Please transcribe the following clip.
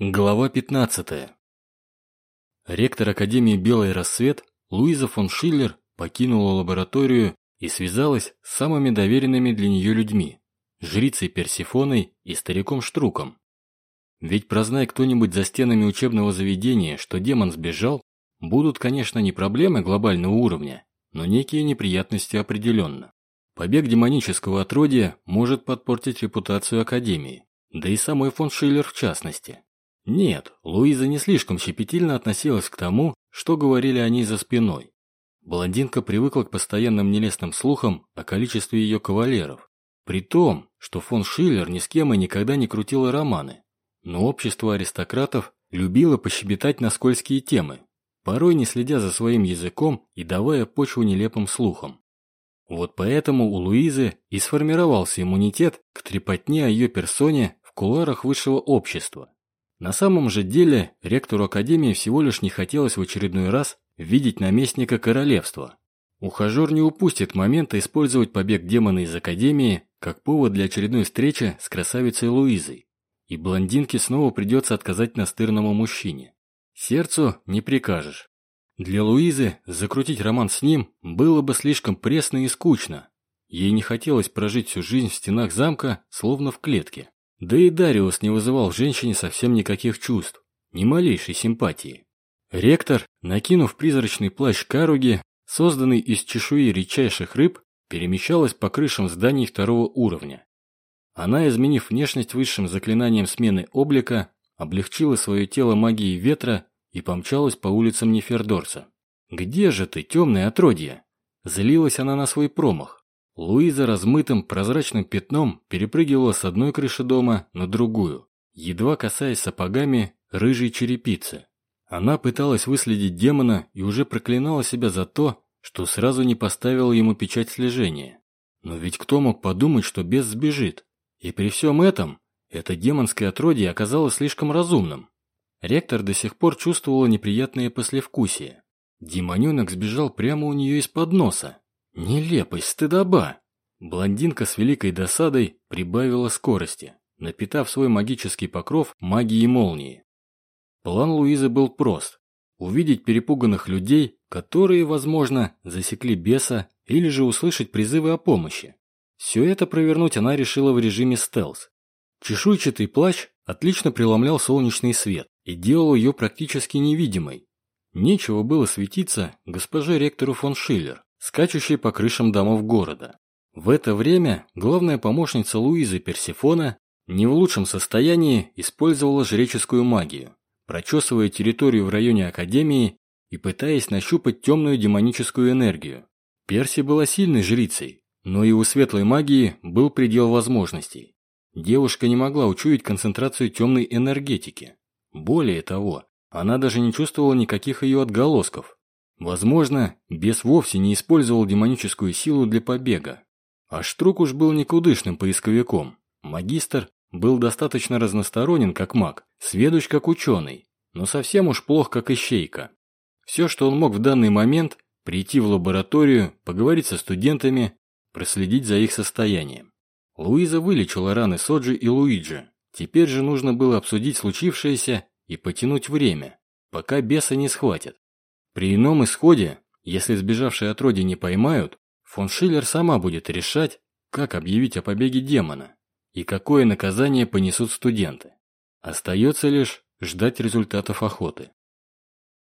Глава 15. Ректор Академии «Белый рассвет» Луиза фон Шиллер покинула лабораторию и связалась с самыми доверенными для нее людьми – жрицей Персифоной и стариком Штруком. Ведь прознай кто-нибудь за стенами учебного заведения, что демон сбежал, будут, конечно, не проблемы глобального уровня, но некие неприятности определенно. Побег демонического отродья может подпортить репутацию Академии, да и самой фон Шиллер в частности. Нет, Луиза не слишком щепетильно относилась к тому, что говорили о ней за спиной. Блондинка привыкла к постоянным нелестным слухам о количестве ее кавалеров. При том, что фон Шиллер ни с кем и никогда не крутила романы. Но общество аристократов любило пощебетать на скользкие темы, порой не следя за своим языком и давая почву нелепым слухам. Вот поэтому у Луизы и сформировался иммунитет к трепотне о ее персоне в кулуарах высшего общества. На самом же деле, ректору Академии всего лишь не хотелось в очередной раз видеть наместника королевства. Ухажер не упустит момента использовать побег демона из Академии как повод для очередной встречи с красавицей Луизой. И блондинке снова придется отказать настырному мужчине. Сердцу не прикажешь. Для Луизы закрутить роман с ним было бы слишком пресно и скучно. Ей не хотелось прожить всю жизнь в стенах замка, словно в клетке. Да и Дариус не вызывал женщине совсем никаких чувств, ни малейшей симпатии. Ректор, накинув призрачный плащ Каруги, созданный из чешуи редчайших рыб, перемещалась по крышам зданий второго уровня. Она, изменив внешность высшим заклинанием смены облика, облегчила свое тело магией ветра и помчалась по улицам Нефердорса. «Где же ты, темное отродье?» Злилась она на свой промах. Луиза размытым прозрачным пятном перепрыгивала с одной крыши дома на другую, едва касаясь сапогами рыжей черепицы. Она пыталась выследить демона и уже проклинала себя за то, что сразу не поставила ему печать слежения. Но ведь кто мог подумать, что бес сбежит? И при всем этом, это демонское отродье оказалось слишком разумным. Ректор до сих пор чувствовала неприятное послевкусие. Демоненок сбежал прямо у нее из-под носа. Нелепость, стыдоба! Блондинка с великой досадой прибавила скорости, напитав свой магический покров магией молнии. План Луизы был прост. Увидеть перепуганных людей, которые, возможно, засекли беса, или же услышать призывы о помощи. Все это провернуть она решила в режиме стелс. Чешуйчатый плащ отлично преломлял солнечный свет и делал ее практически невидимой. Нечего было светиться госпоже ректору фон Шиллер скачущей по крышам домов города. В это время главная помощница Луизы Персифона не в лучшем состоянии использовала жреческую магию, прочесывая территорию в районе Академии и пытаясь нащупать темную демоническую энергию. Перси была сильной жрицей, но и у светлой магии был предел возможностей. Девушка не могла учуять концентрацию темной энергетики. Более того, она даже не чувствовала никаких ее отголосков, Возможно, бес вовсе не использовал демоническую силу для побега. А Штрук уж был никудышным поисковиком. Магистр был достаточно разносторонен как маг, сведущ как ученый, но совсем уж плох как ищейка. Все, что он мог в данный момент, прийти в лабораторию, поговорить со студентами, проследить за их состоянием. Луиза вылечила раны Соджи и Луиджи. Теперь же нужно было обсудить случившееся и потянуть время, пока беса не схватят. При ином исходе, если сбежавшие отродья не поймают, фон Шиллер сама будет решать, как объявить о побеге демона и какое наказание понесут студенты. Остается лишь ждать результатов охоты.